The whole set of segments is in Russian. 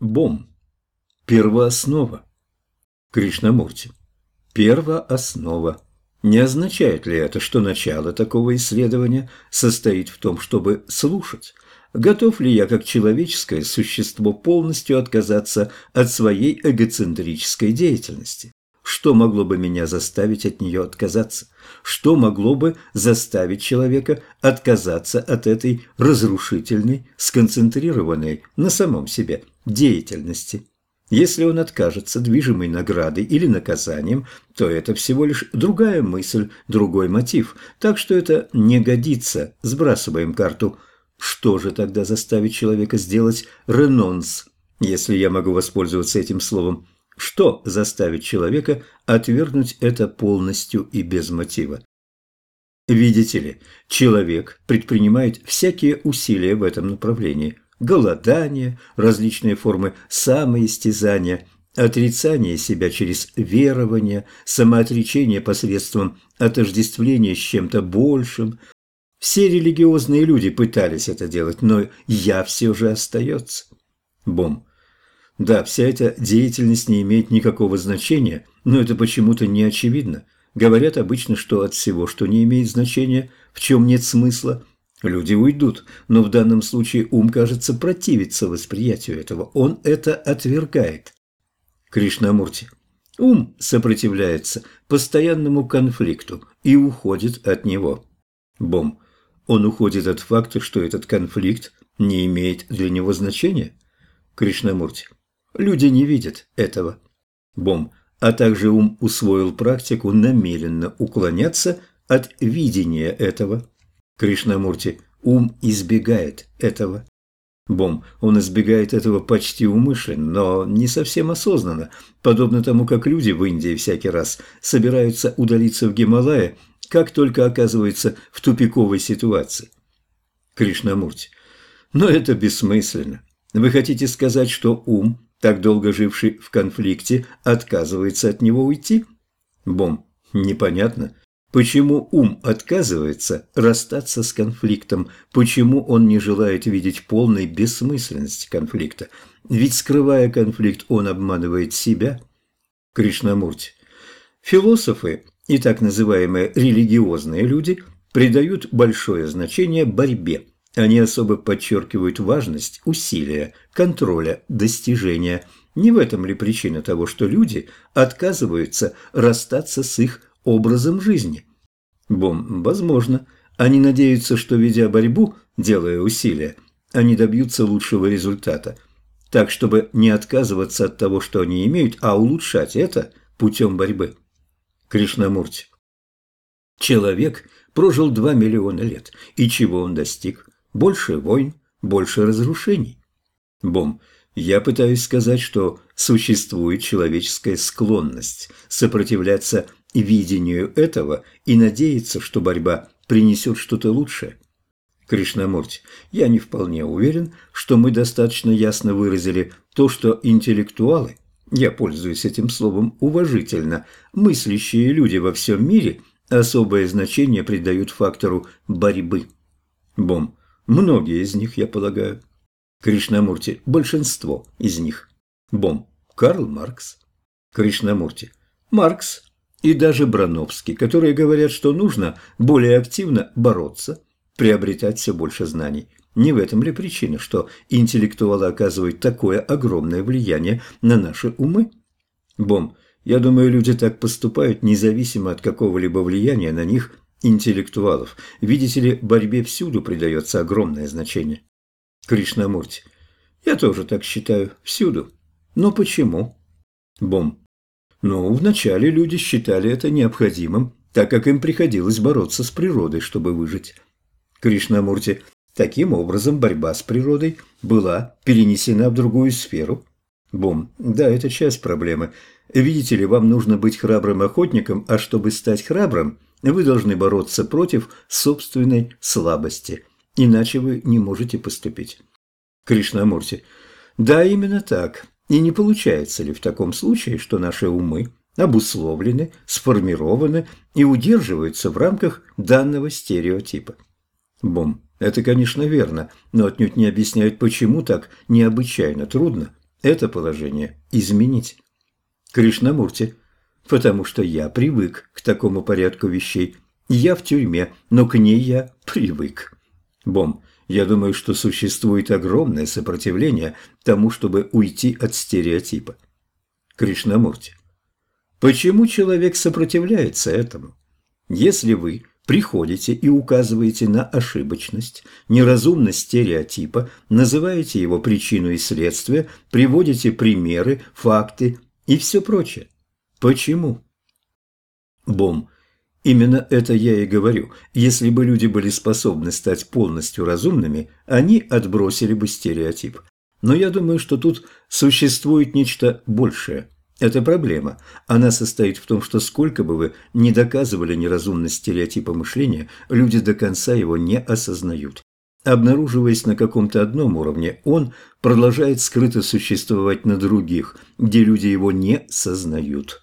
Бом. Первооснова. Кришнамурти. Первооснова. Не означает ли это, что начало такого исследования состоит в том, чтобы слушать? Готов ли я, как человеческое существо, полностью отказаться от своей эгоцентрической деятельности? Что могло бы меня заставить от нее отказаться? Что могло бы заставить человека отказаться от этой разрушительной, сконцентрированной на самом себе деятельности? Если он откажется движимой наградой или наказанием, то это всего лишь другая мысль, другой мотив, так что это не годится, сбрасываем карту. Что же тогда заставит человека сделать ренонс, если я могу воспользоваться этим словом? Что заставит человека отвергнуть это полностью и без мотива? Видите ли, человек предпринимает всякие усилия в этом направлении – голодание, различные формы самоистязания, отрицание себя через верование, самоотречение посредством отождествления с чем-то большим. Все религиозные люди пытались это делать, но я все же остается. Бом. Да, вся эта деятельность не имеет никакого значения, но это почему-то не очевидно. Говорят обычно, что от всего, что не имеет значения, в чем нет смысла, Люди уйдут, но в данном случае ум, кажется, противится восприятию этого. Он это отвергает. Кришнамурти. Ум сопротивляется постоянному конфликту и уходит от него. Бом. Он уходит от факта, что этот конфликт не имеет для него значения. Кришнамурти. Люди не видят этого. Бом. А также ум усвоил практику намеренно уклоняться от видения этого. Кришнамурти, ум избегает этого. Бом, он избегает этого почти умышленно, но не совсем осознанно, подобно тому, как люди в Индии всякий раз собираются удалиться в Гималая, как только оказываются в тупиковой ситуации. Кришнамурти, но это бессмысленно. Вы хотите сказать, что ум, так долго живший в конфликте, отказывается от него уйти? Бом, непонятно. Почему ум отказывается расстаться с конфликтом? Почему он не желает видеть полной бессмысленности конфликта? Ведь, скрывая конфликт, он обманывает себя. Кришнамурти. Философы и так называемые религиозные люди придают большое значение борьбе. Они особо подчеркивают важность усилия, контроля, достижения. Не в этом ли причина того, что люди отказываются расстаться с их образом жизни. Бом, возможно. Они надеются, что, ведя борьбу, делая усилия, они добьются лучшего результата. Так, чтобы не отказываться от того, что они имеют, а улучшать это путем борьбы. Кришнамурти. Человек прожил два миллиона лет. И чего он достиг? Больше войн, больше разрушений. Бом. Я пытаюсь сказать, что существует человеческая склонность сопротивляться видению этого и надеяться, что борьба принесет что-то лучшее. Кришнамурти, я не вполне уверен, что мы достаточно ясно выразили то, что интеллектуалы, я пользуюсь этим словом уважительно, мыслящие люди во всем мире особое значение придают фактору борьбы. Бом. Многие из них, я полагаю. Кришнамурти. Большинство из них. Бом. Карл Маркс. Кришнамурти. Маркс и даже Брановский, которые говорят, что нужно более активно бороться, приобретать все больше знаний. Не в этом ли причина, что интеллектуалы оказывают такое огромное влияние на наши умы? Бом, я думаю, люди так поступают независимо от какого-либо влияния на них интеллектуалов. Видите ли, борьбе всюду придается огромное значение. Кришнамурти, я тоже так считаю, всюду. Но почему? Бом, но вначале люди считали это необходимым, так как им приходилось бороться с природой, чтобы выжить. Кришнамурти, таким образом борьба с природой была перенесена в другую сферу. Бом, да, это часть проблемы. Видите ли, вам нужно быть храбрым охотником, а чтобы стать храбрым, вы должны бороться против собственной слабости, иначе вы не можете поступить. Кришнамурти, да, именно так. И не получается ли в таком случае, что наши умы обусловлены, сформированы и удерживаются в рамках данного стереотипа? Бом. Это, конечно, верно, но отнюдь не объясняет, почему так необычайно трудно это положение изменить. Кришнамурти, потому что я привык к такому порядку вещей. Я в тюрьме, но к ней я привык. Бом, я думаю, что существует огромное сопротивление тому, чтобы уйти от стереотипа. Кришнамурти, почему человек сопротивляется этому? Если вы приходите и указываете на ошибочность, неразумность стереотипа, называете его причину и следствие, приводите примеры, факты и все прочее. Почему? Бом. Именно это я и говорю. Если бы люди были способны стать полностью разумными, они отбросили бы стереотип. Но я думаю, что тут существует нечто большее – это проблема. Она состоит в том, что сколько бы вы ни доказывали неразумность стереотипа мышления, люди до конца его не осознают. Обнаруживаясь на каком-то одном уровне, он продолжает скрыто существовать на других, где люди его не сознают.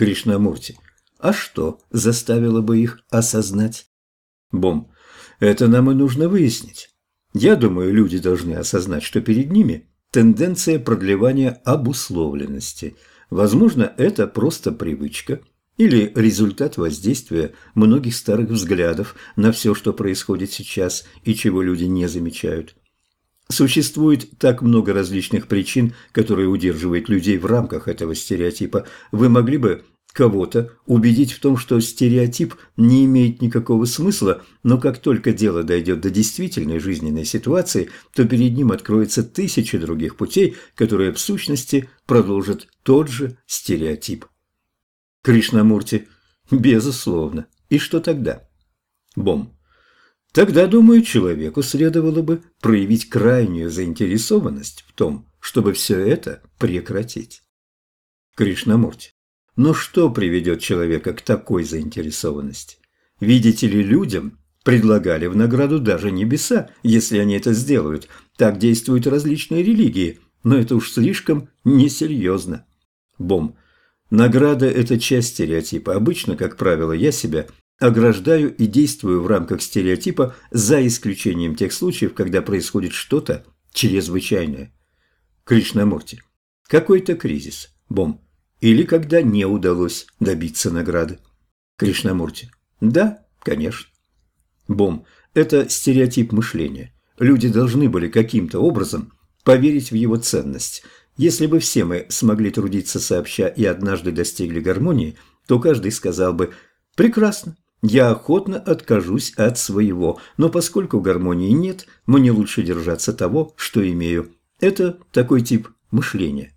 Кришнамурти. А что заставило бы их осознать? Бом. Это нам и нужно выяснить. Я думаю, люди должны осознать, что перед ними тенденция продлевания обусловленности – Возможно, это просто привычка или результат воздействия многих старых взглядов на все, что происходит сейчас и чего люди не замечают. Существует так много различных причин, которые удерживают людей в рамках этого стереотипа. Вы могли бы кого-то убедить в том, что стереотип не имеет никакого смысла, но как только дело дойдет до действительной жизненной ситуации, то перед ним откроется тысячи других путей, которые в сущности продолжат тот же стереотип. Кришнамурти. Безусловно. И что тогда? Бом. Тогда, думаю, человеку следовало бы проявить крайнюю заинтересованность в том, чтобы все это прекратить. Кришнамурти. Но что приведет человека к такой заинтересованности? Видите ли, людям предлагали в награду даже небеса, если они это сделают. Так действуют различные религии, но это уж слишком несерьезно. Бом. Награда – это часть стереотипа. Обычно, как правило, я себя ограждаю и действую в рамках стереотипа за исключением тех случаев, когда происходит что-то чрезвычайное. Кришнамурти. Какой-то кризис. Бом или когда не удалось добиться награды. Кришнамурти. Да, конечно. Бом. Это стереотип мышления. Люди должны были каким-то образом поверить в его ценность. Если бы все мы смогли трудиться сообща и однажды достигли гармонии, то каждый сказал бы «Прекрасно, я охотно откажусь от своего, но поскольку гармонии нет, мне лучше держаться того, что имею». Это такой тип мышления.